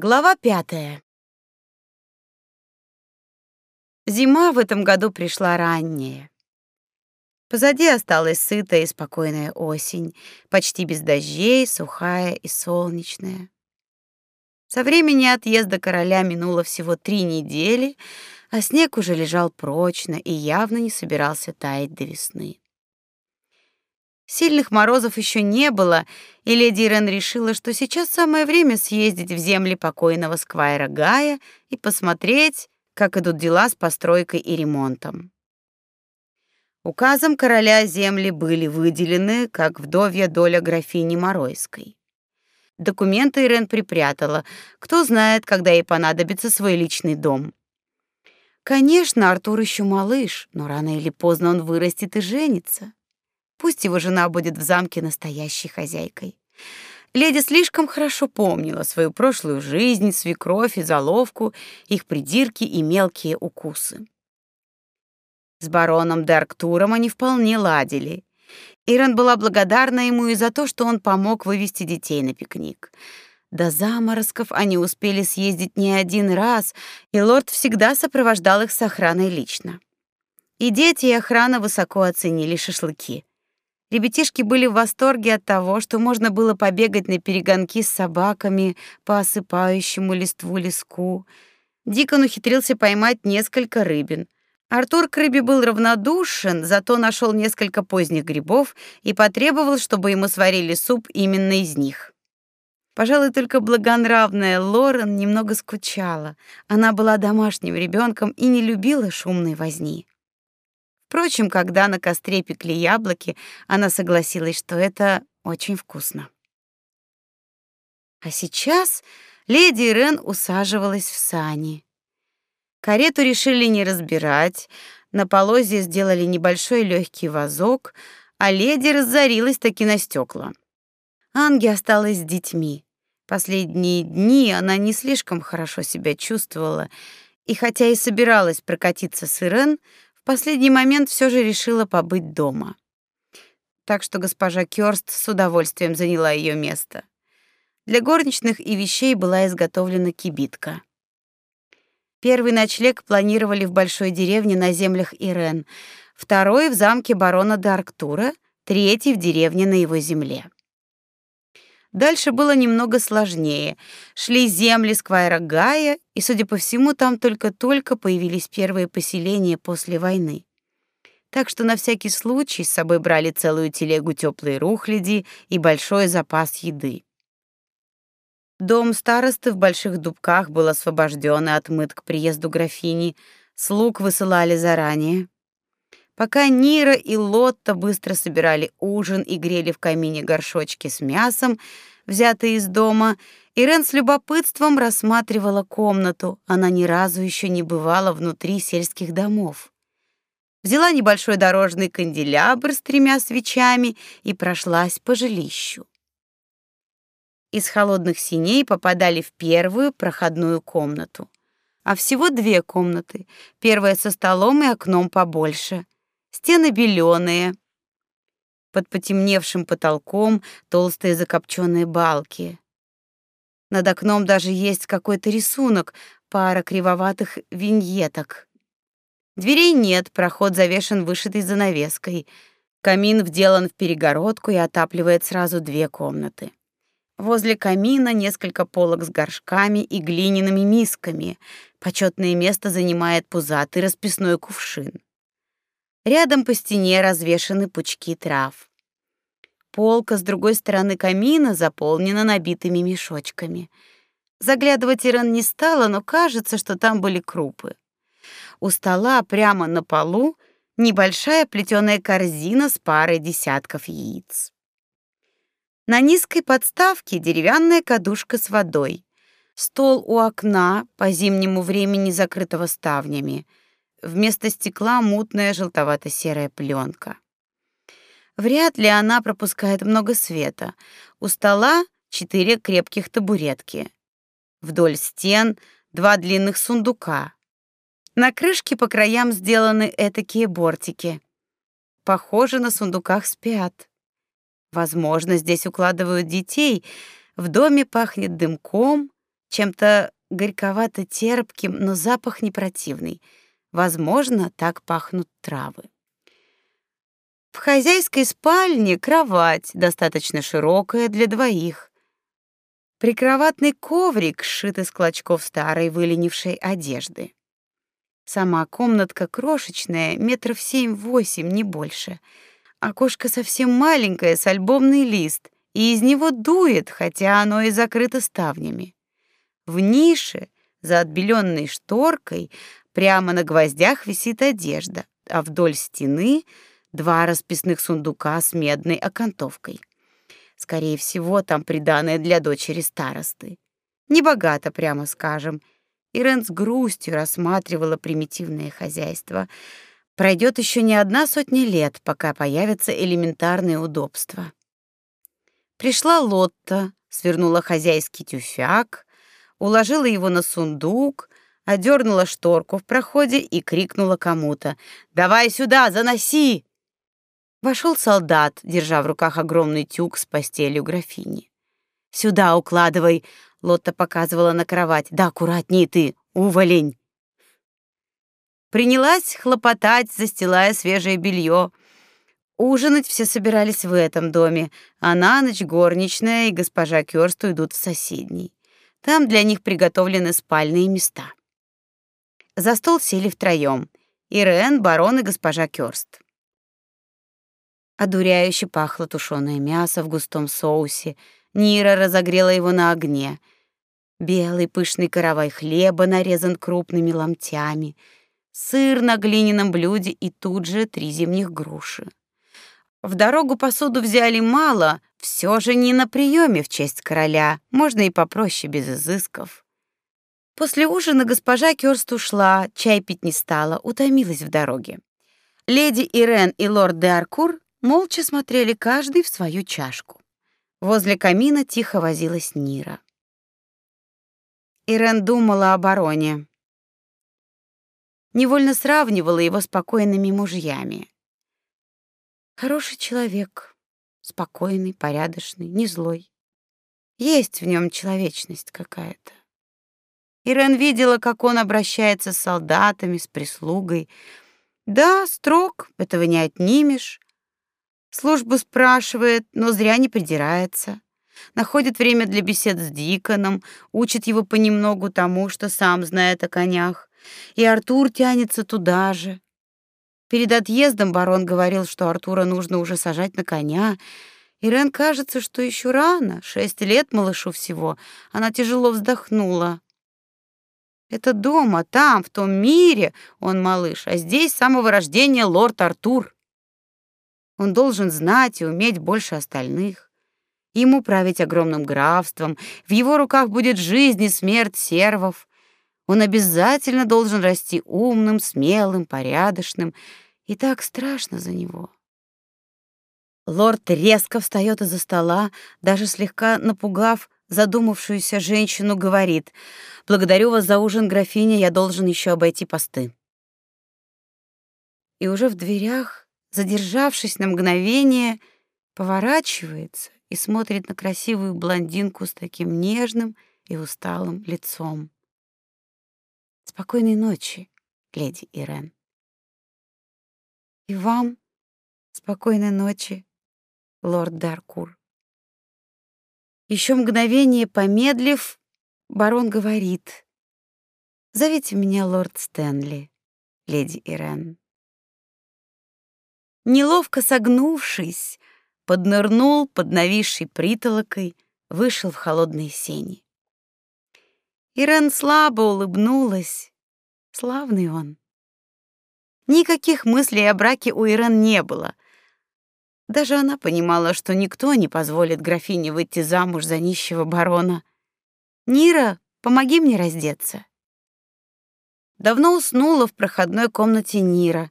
Глава пятая. Зима в этом году пришла ранняя. Позади осталась сытая и спокойная осень, почти без дождей, сухая и солнечная. Со времени отъезда короля минуло всего три недели, а снег уже лежал прочно и явно не собирался таять до весны. Сильных морозов еще не было, и леди Ирен решила, что сейчас самое время съездить в земли покойного сквайра Гая и посмотреть, как идут дела с постройкой и ремонтом. Указом короля земли были выделены, как вдовья доля графини Моройской. Документы Ирен припрятала. Кто знает, когда ей понадобится свой личный дом. Конечно, Артур еще малыш, но рано или поздно он вырастет и женится. Пусть его жена будет в замке настоящей хозяйкой. Леди слишком хорошо помнила свою прошлую жизнь, свекровь и заловку, их придирки и мелкие укусы. С бароном Дарктуром они вполне ладили. Ирен была благодарна ему и за то, что он помог вывести детей на пикник. До заморозков они успели съездить не один раз, и лорд всегда сопровождал их с охраной лично. И дети, и охрана высоко оценили шашлыки. Ребятишки были в восторге от того, что можно было побегать на перегонки с собаками по осыпающему листву леску. Дикон ухитрился поймать несколько рыбин. Артур к рыбе был равнодушен, зато нашел несколько поздних грибов и потребовал, чтобы ему сварили суп именно из них. Пожалуй, только благонравная Лорен немного скучала. Она была домашним ребенком и не любила шумной возни. Впрочем, когда на костре пекли яблоки, она согласилась, что это очень вкусно. А сейчас леди Ирен усаживалась в сани. Карету решили не разбирать, на полозе сделали небольшой легкий вазок, а леди разорилась таки на стекла. Анги осталась с детьми. Последние дни она не слишком хорошо себя чувствовала, и хотя и собиралась прокатиться с Ирен, последний момент все же решила побыть дома. Так что госпожа Кёрст с удовольствием заняла ее место. Для горничных и вещей была изготовлена кибитка. Первый ночлег планировали в большой деревне на землях Ирен, второй в замке барона Дарктура, третий в деревне на его земле. Дальше было немного сложнее. Шли земли Сквайра Гая, и, судя по всему, там только-только появились первые поселения после войны. Так что на всякий случай с собой брали целую телегу теплой рухляди и большой запас еды. Дом старосты в Больших Дубках был освобожден и отмыт к приезду графини, слуг высылали заранее. Пока Нира и Лотта быстро собирали ужин и грели в камине горшочки с мясом, взятые из дома, Ирен с любопытством рассматривала комнату. Она ни разу еще не бывала внутри сельских домов. Взяла небольшой дорожный канделябр с тремя свечами и прошлась по жилищу. Из холодных синей попадали в первую проходную комнату. А всего две комнаты. Первая со столом и окном побольше — Стены беленые. Под потемневшим потолком толстые закопченные балки. Над окном даже есть какой-то рисунок, пара кривоватых виньеток. Дверей нет, проход завешен вышитой занавеской. Камин вделан в перегородку и отапливает сразу две комнаты. Возле камина несколько полок с горшками и глиняными мисками. Почетное место занимает пузатый расписной кувшин. Рядом по стене развешаны пучки трав. Полка с другой стороны камина заполнена набитыми мешочками. Заглядывать Иран не стала, но кажется, что там были крупы. У стола прямо на полу небольшая плетеная корзина с парой десятков яиц. На низкой подставке деревянная кадушка с водой. Стол у окна, по зимнему времени закрытого ставнями — Вместо стекла мутная желтовато-серая пленка. Вряд ли она пропускает много света. У стола четыре крепких табуретки. Вдоль стен два длинных сундука. На крышке по краям сделаны этакие бортики. Похоже, на сундуках спят. Возможно, здесь укладывают детей. В доме пахнет дымком, чем-то горьковато-терпким, но запах не противный. Возможно, так пахнут травы. В хозяйской спальне кровать, достаточно широкая для двоих. Прикроватный коврик сшит из клочков старой выленившей одежды. Сама комнатка крошечная, метров семь-восемь, не больше. Окошко совсем маленькое, с альбомный лист, и из него дует, хотя оно и закрыто ставнями. В нише, за отбеленной шторкой, прямо на гвоздях висит одежда, а вдоль стены два расписных сундука с медной окантовкой. Скорее всего, там приданое для дочери старосты. Небогато, прямо скажем. Ирен с грустью рассматривала примитивное хозяйство. Пройдет еще не одна сотня лет, пока появятся элементарные удобства. Пришла Лотта, свернула хозяйский тюфяк, уложила его на сундук, одернула шторку в проходе и крикнула кому-то: "Давай сюда, заноси!" Вошел солдат, держа в руках огромный тюк с постелью графини. «Сюда укладывай!» — Лотта показывала на кровать. «Да аккуратней ты, уволень!» Принялась хлопотать, застилая свежее белье. Ужинать все собирались в этом доме, а на ночь горничная и госпожа Кёрст уйдут в соседний. Там для них приготовлены спальные места. За стол сели втроем — Ирен, барон и госпожа Кёрст. Одуряюще пахло тушеное мясо в густом соусе. Нира разогрела его на огне. Белый пышный каравай хлеба нарезан крупными ломтями, сыр на глиняном блюде и тут же три зимних груши. В дорогу посуду взяли мало, все же не на приеме в честь короля, можно и попроще без изысков. После ужина госпожа Кёрст ушла, чай пить не стала, утомилась в дороге. Леди Ирен и лорд де Аркур молча смотрели каждый в свою чашку. Возле камина тихо возилась Нира. Ирен думала о бароне. Невольно сравнивала его с спокойными мужьями. Хороший человек, спокойный, порядочный, не злой. Есть в нем человечность какая-то. Ирен видела, как он обращается с солдатами, с прислугой. Да, строг, этого не отнимешь, Службу спрашивает, но зря не придирается. Находит время для бесед с Диконом, учит его понемногу тому, что сам знает о конях. И Артур тянется туда же. Перед отъездом барон говорил, что Артура нужно уже сажать на коня. Ирен кажется, что еще рано, шесть лет малышу всего. Она тяжело вздохнула. Это дома, там, в том мире он малыш, а здесь с самого рождения лорд Артур. Он должен знать и уметь больше остальных. Ему править огромным графством, в его руках будет жизнь и смерть сервов. Он обязательно должен расти умным, смелым, порядочным, и так страшно за него. Лорд резко встает из-за стола, даже слегка напугав задумавшуюся женщину, говорит: "Благодарю вас за ужин, графиня, я должен еще обойти посты". И уже в дверях задержавшись на мгновение, поворачивается и смотрит на красивую блондинку с таким нежным и усталым лицом. Спокойной ночи, леди Ирен. И вам спокойной ночи, лорд Даркур. Еще мгновение помедлив, барон говорит: "Зовите меня лорд Стэнли, леди Ирен". Неловко согнувшись, поднырнул под нависшей притолокой, вышел в холодные сени. Ирен слабо улыбнулась. Славный он. Никаких мыслей о браке у Ирен не было. Даже она понимала, что никто не позволит графине выйти замуж за нищего барона. Нира, помоги мне раздеться. Давно уснула в проходной комнате Нира.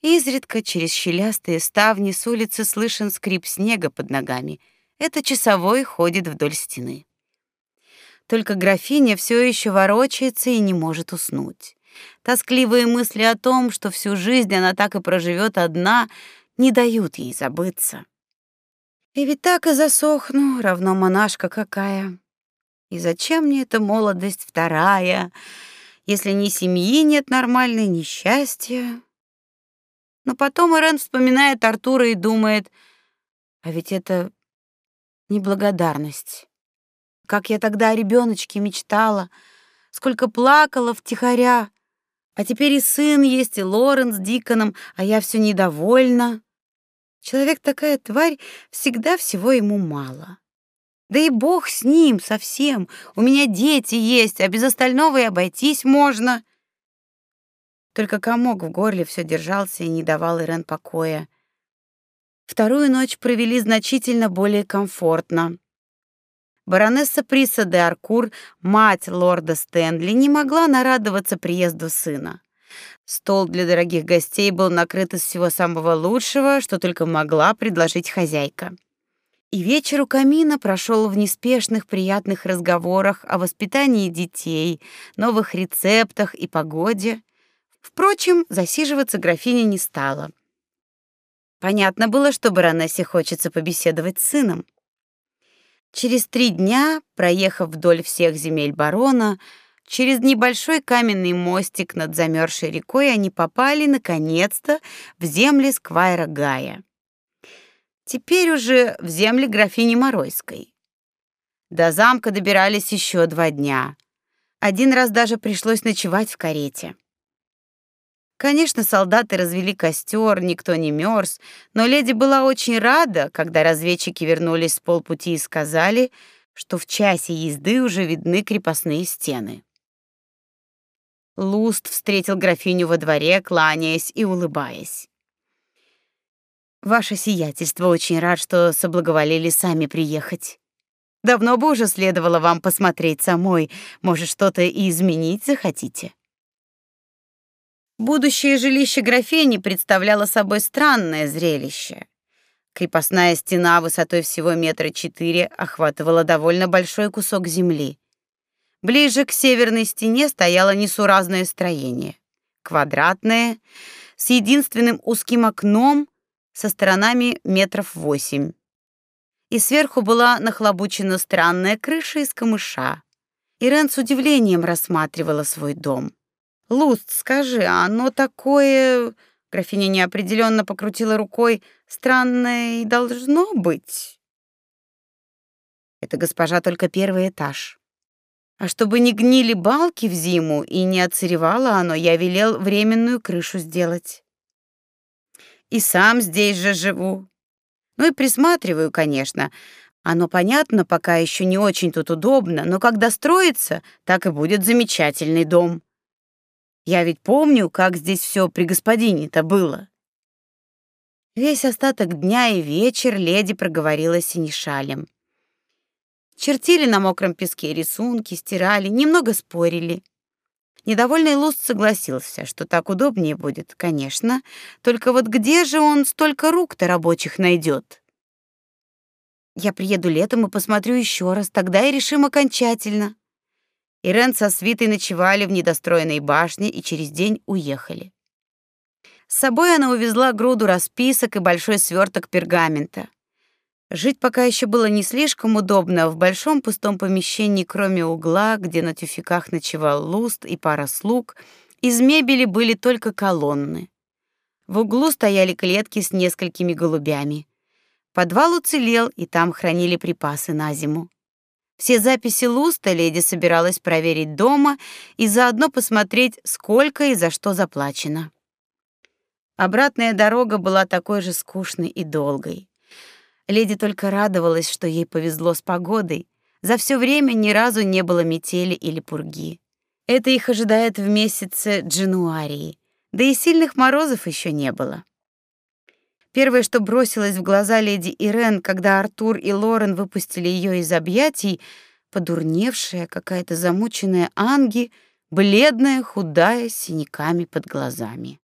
Изредка через щелястые ставни с улицы слышен скрип снега под ногами. Это часовой ходит вдоль стены. Только графиня все еще ворочается и не может уснуть. Тоскливые мысли о том, что всю жизнь она так и проживет одна, не дают ей забыться. И ведь так и засохну, равно монашка какая. И зачем мне эта молодость вторая, если ни семьи нет нормальной, ни счастья? Но потом Ирен вспоминает Артура и думает, а ведь это неблагодарность. Как я тогда о ребеночке мечтала, сколько плакала втихаря. А теперь и сын есть, и Лорен с Диконом, а я все недовольна. Человек такая тварь, всегда всего ему мало. Да и бог с ним совсем. У меня дети есть, а без остального и обойтись можно. Только комок в горле все держался и не давал Ирен покоя. Вторую ночь провели значительно более комфортно. Баронесса Приса де Аркур, мать лорда Стэнли, не могла нарадоваться приезду сына. Стол для дорогих гостей был накрыт из всего самого лучшего, что только могла предложить хозяйка. И вечер у камина прошел в неспешных приятных разговорах о воспитании детей, новых рецептах и погоде. Впрочем, засиживаться графиня не стала. Понятно было, что баронессе хочется побеседовать с сыном. Через три дня, проехав вдоль всех земель барона, через небольшой каменный мостик над замерзшей рекой они попали наконец-то в земли Сквайра Гая. Теперь уже в земли графини Моройской. До замка добирались еще два дня. Один раз даже пришлось ночевать в карете. Конечно, солдаты развели костер, никто не мерз, но леди была очень рада, когда разведчики вернулись с полпути и сказали, что в часе езды уже видны крепостные стены. Луст встретил графиню во дворе, кланяясь и улыбаясь. Ваше сиятельство очень рад, что соблаговолили сами приехать. Давно бы уже следовало вам посмотреть самой, может, что-то и изменить захотите. Будущее жилище графини представляло собой странное зрелище. Крепостная стена высотой всего метра четыре охватывала довольно большой кусок земли. Ближе к северной стене стояло несуразное строение, квадратное, с единственным узким окном со сторонами метров восемь. И сверху была нахлобучена странная крыша из камыша. Ирен с удивлением рассматривала свой дом. Луст, скажи, а оно такое, графиня неопределенно покрутила рукой, странное и должно быть. Это госпожа только первый этаж. А чтобы не гнили балки в зиму и не отсыревало оно, я велел временную крышу сделать. И сам здесь же живу. Ну и присматриваю, конечно. Оно понятно, пока еще не очень тут удобно, но когда строится, так и будет замечательный дом. Я ведь помню, как здесь все при господине-то было. Весь остаток дня и вечер леди проговорила синешалем. Чертили на мокром песке рисунки, стирали, немного спорили. Недовольный Луст согласился, что так удобнее будет, конечно, только вот где же он столько рук-то рабочих найдет? Я приеду летом и посмотрю еще раз, тогда и решим окончательно. Ирен со свитой ночевали в недостроенной башне и через день уехали. С собой она увезла груду расписок и большой сверток пергамента. Жить пока еще было не слишком удобно в большом пустом помещении, кроме угла, где на тюфяках ночевал Луст и пара слуг, из мебели были только колонны. В углу стояли клетки с несколькими голубями. Подвал уцелел, и там хранили припасы на зиму. Все записи Луста леди собиралась проверить дома и заодно посмотреть, сколько и за что заплачено. Обратная дорога была такой же скучной и долгой. Леди только радовалась, что ей повезло с погодой. За все время ни разу не было метели или пурги. Это их ожидает в месяце Джануарии, да и сильных морозов еще не было. Первое, что бросилось в глаза леди Ирен, когда Артур и Лорен выпустили ее из объятий, подурневшая, какая-то замученная Анги, бледная, худая, с синяками под глазами.